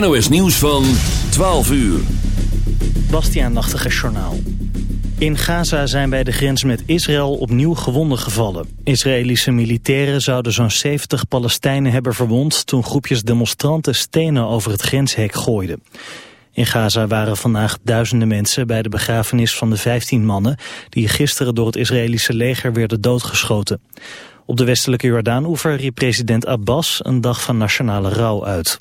NOS nieuws van 12 uur. Bastiaan Nachtige Journaal. In Gaza zijn bij de grens met Israël opnieuw gewonden gevallen. Israëlische militairen zouden zo'n 70 Palestijnen hebben verwond... toen groepjes demonstranten stenen over het grenshek gooiden. In Gaza waren vandaag duizenden mensen bij de begrafenis van de 15 mannen... die gisteren door het Israëlische leger werden doodgeschoten. Op de westelijke Jordaan-oever riep president Abbas een dag van nationale rouw uit.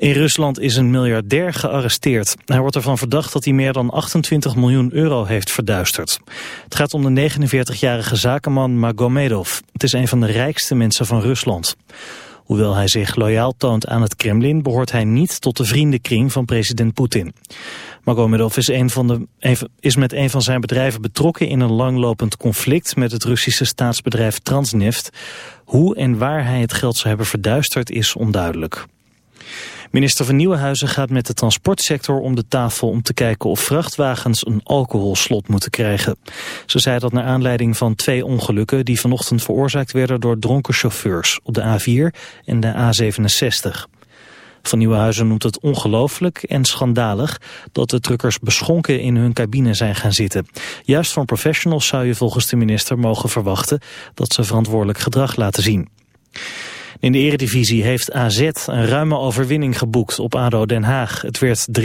In Rusland is een miljardair gearresteerd. Hij wordt ervan verdacht dat hij meer dan 28 miljoen euro heeft verduisterd. Het gaat om de 49-jarige zakenman Magomedov. Het is een van de rijkste mensen van Rusland. Hoewel hij zich loyaal toont aan het Kremlin... behoort hij niet tot de vriendenkring van president Poetin. Magomedov is, van de, is met een van zijn bedrijven betrokken... in een langlopend conflict met het Russische staatsbedrijf Transneft. Hoe en waar hij het geld zou hebben verduisterd is onduidelijk. Minister van Nieuwenhuizen gaat met de transportsector om de tafel om te kijken of vrachtwagens een alcoholslot moeten krijgen. Ze zei dat naar aanleiding van twee ongelukken die vanochtend veroorzaakt werden door dronken chauffeurs op de A4 en de A67. Van Nieuwenhuizen noemt het ongelooflijk en schandalig dat de truckers beschonken in hun cabine zijn gaan zitten. Juist van professionals zou je volgens de minister mogen verwachten dat ze verantwoordelijk gedrag laten zien. In de eredivisie heeft AZ een ruime overwinning geboekt op ADO Den Haag. Het werd 3-0.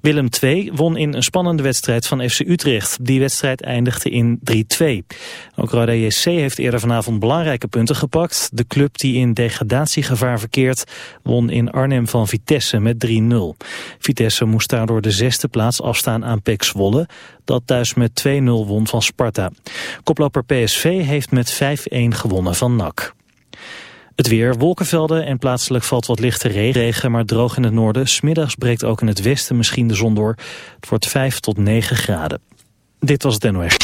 Willem II won in een spannende wedstrijd van FC Utrecht. Die wedstrijd eindigde in 3-2. Ook Roda JC heeft eerder vanavond belangrijke punten gepakt. De club die in degradatiegevaar verkeert won in Arnhem van Vitesse met 3-0. Vitesse moest daardoor de zesde plaats afstaan aan PEC Zwolle, dat thuis met 2-0 won van Sparta. Koploper PSV heeft met 5-1 gewonnen van NAC. Het weer, wolkenvelden en plaatselijk valt wat lichte regen, maar droog in het noorden. Smiddags breekt ook in het westen misschien de zon door. Het wordt 5 tot 9 graden. Dit was het NOS.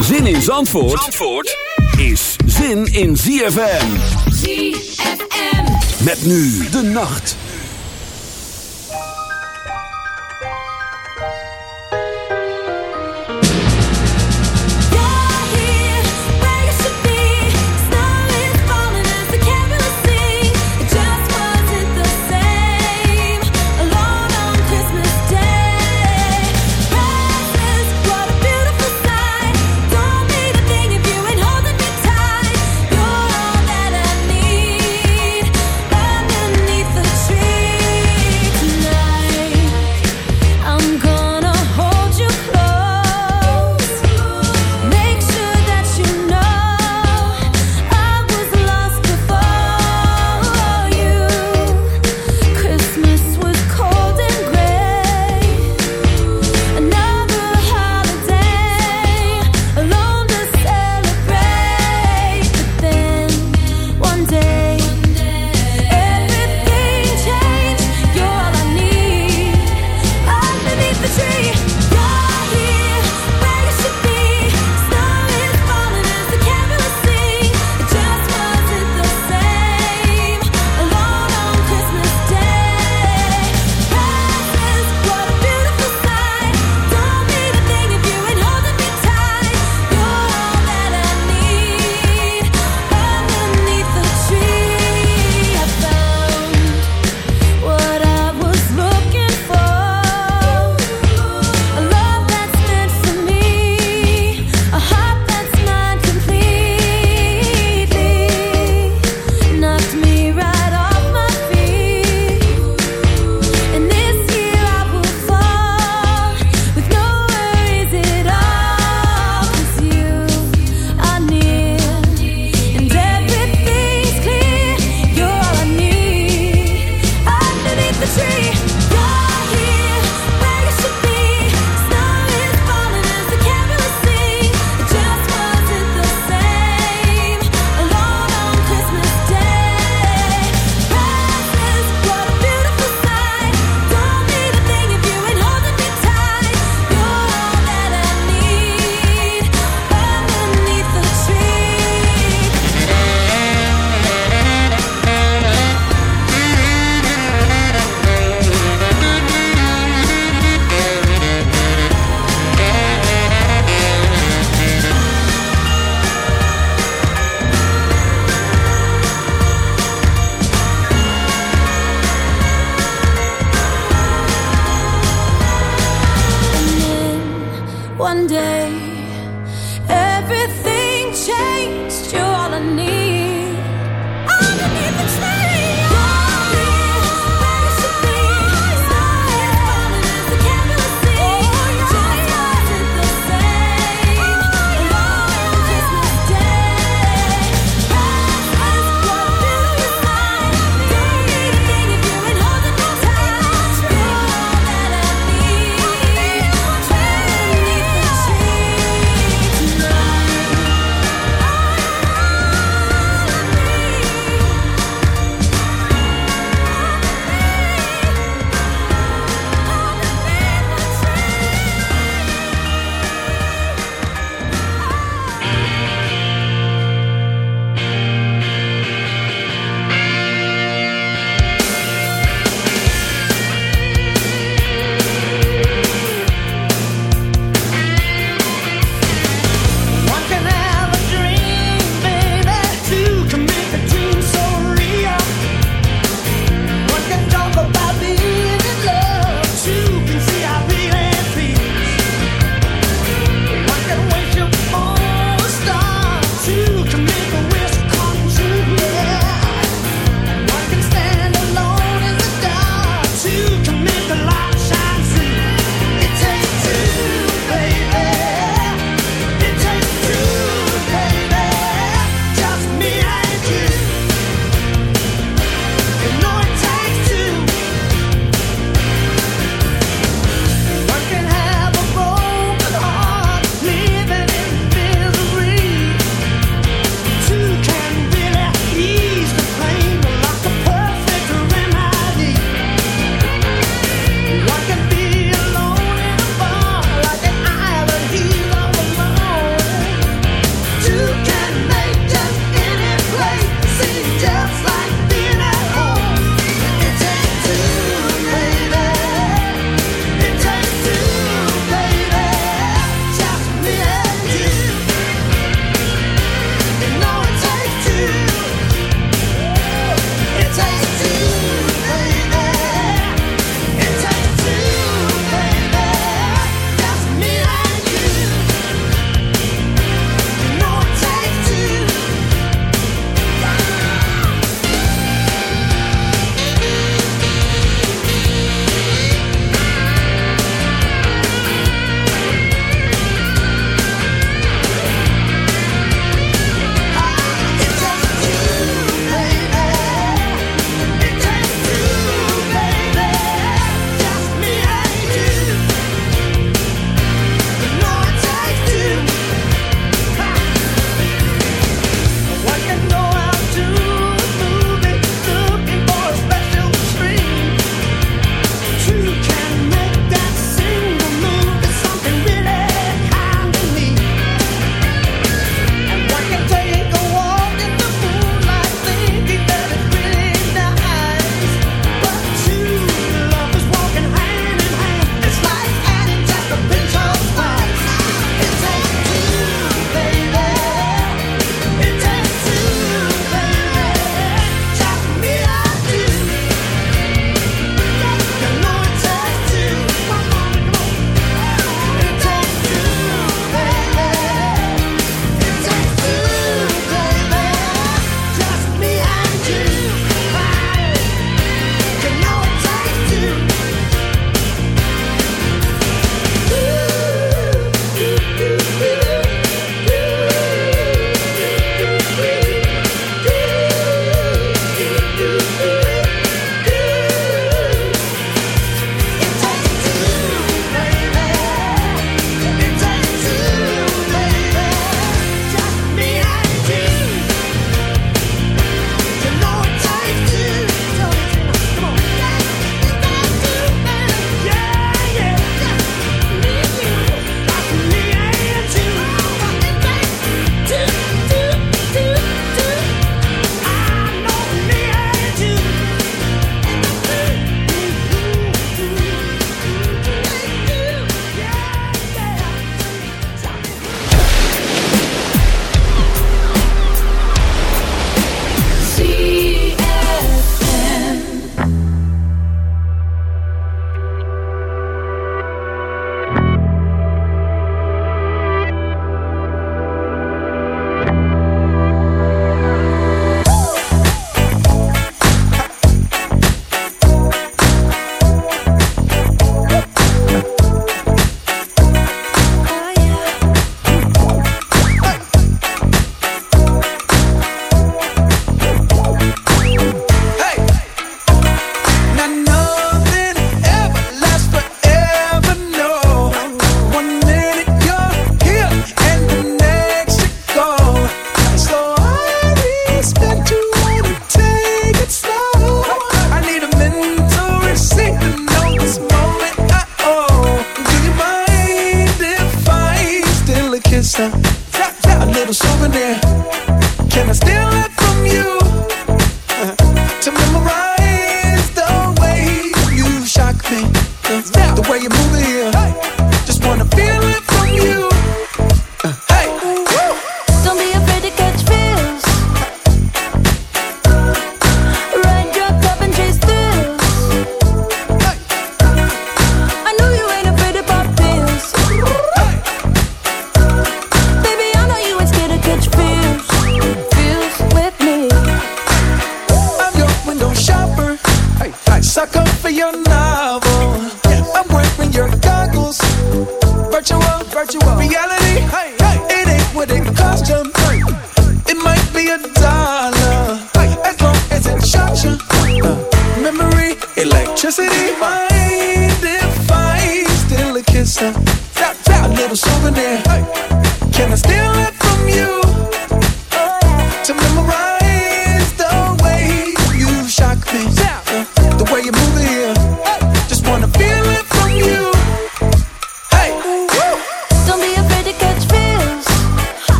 Zin in Zandvoort, Zandvoort is zin in ZFM. ZFM. Met nu de nacht.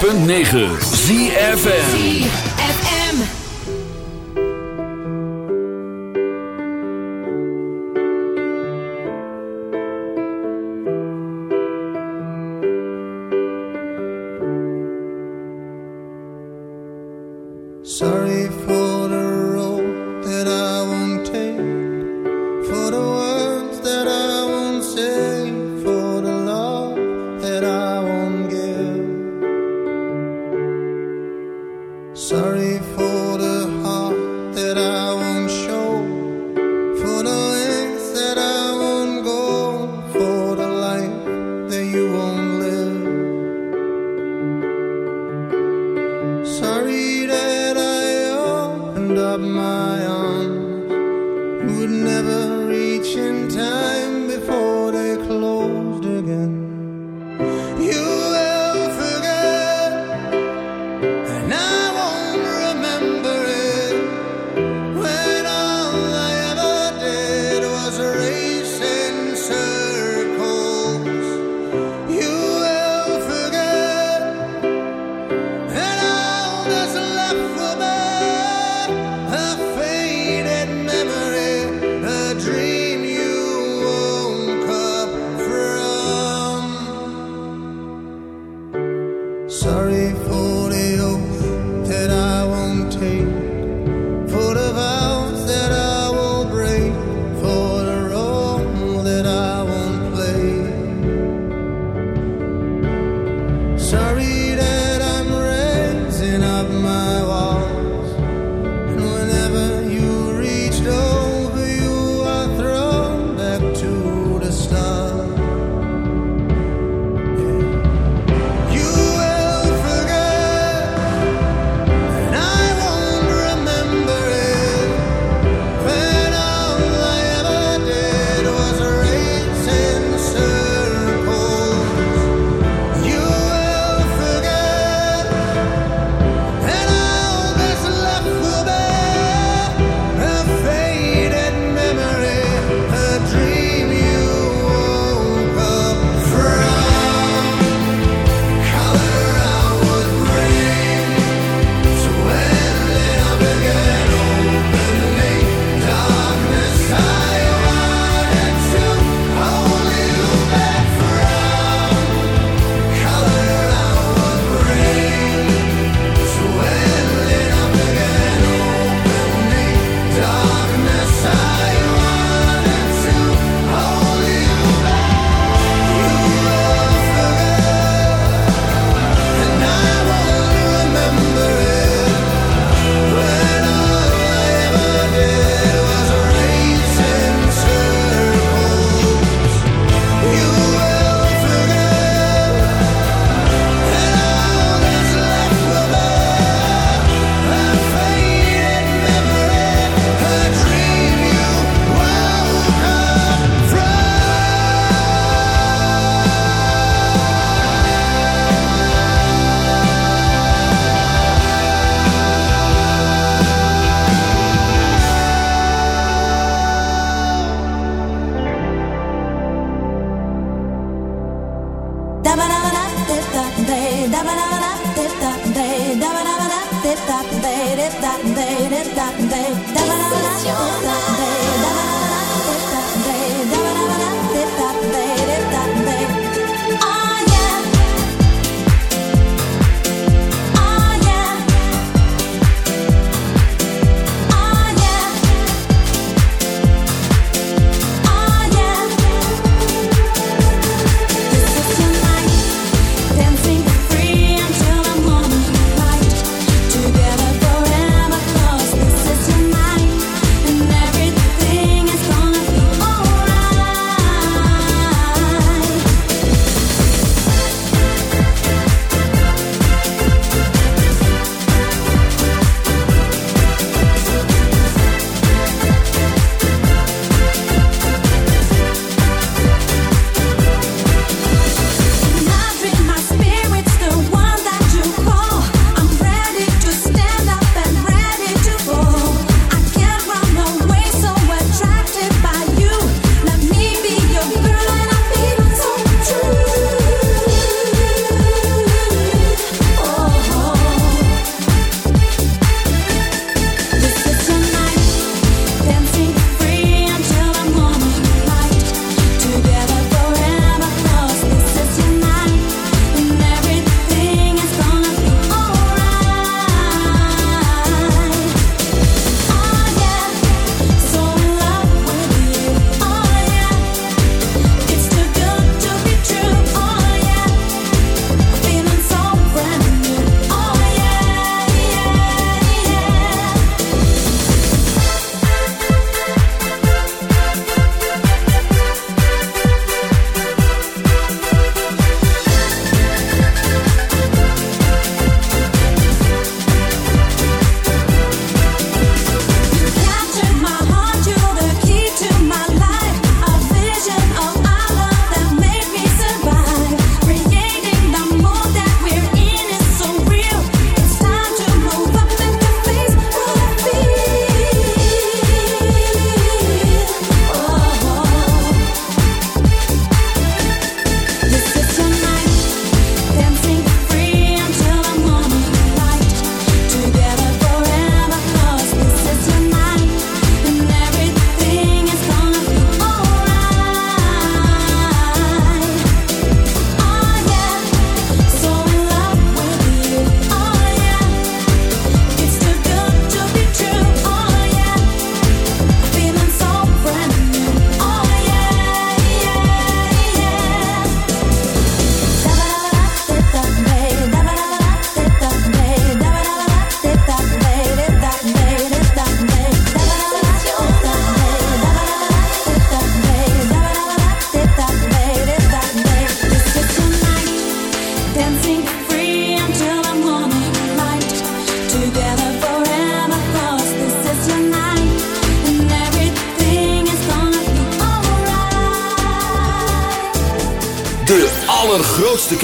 106.9 of my arms would never reach in time.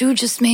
you just made